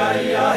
yeah.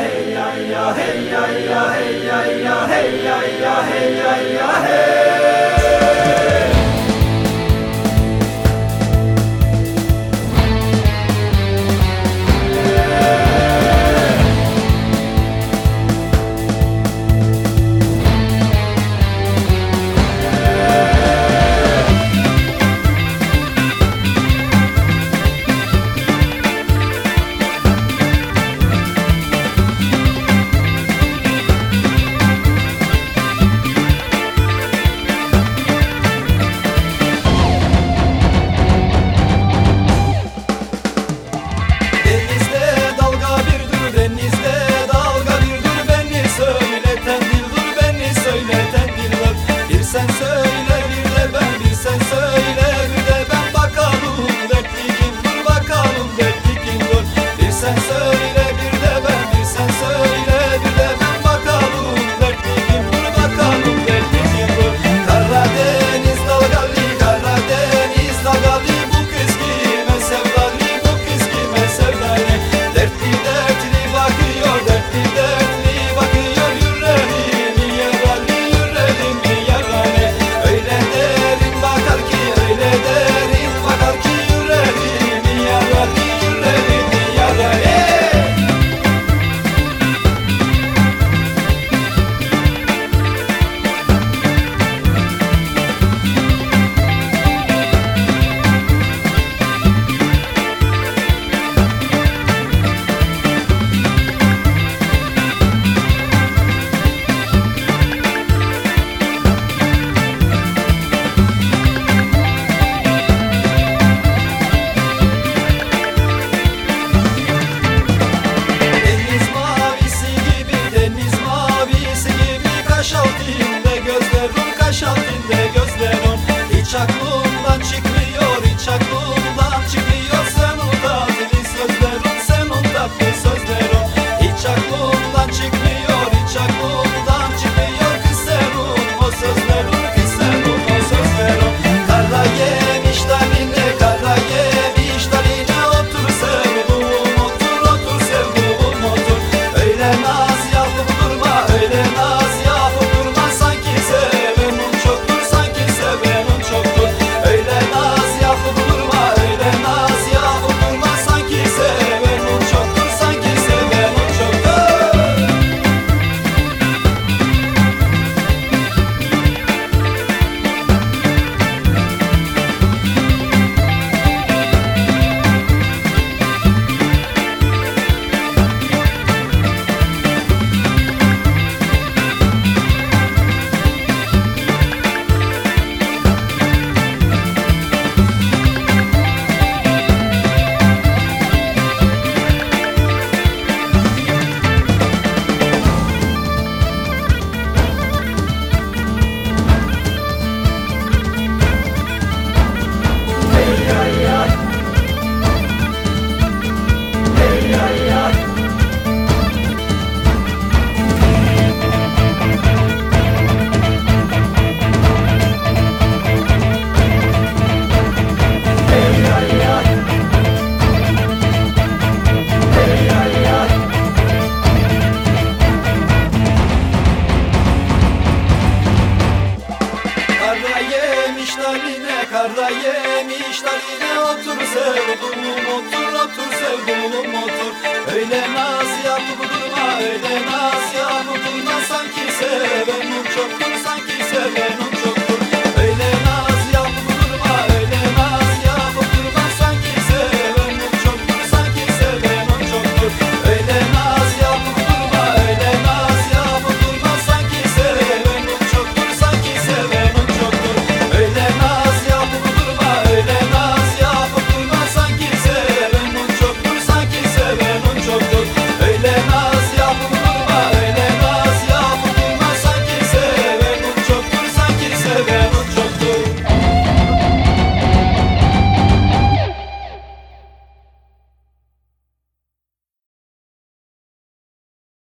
Eline karda yemiş daline otur sevdum otur otur sevdum otur Öyle naz yapıp durma öyle naz yapıp durma sanki seven çok sanki seven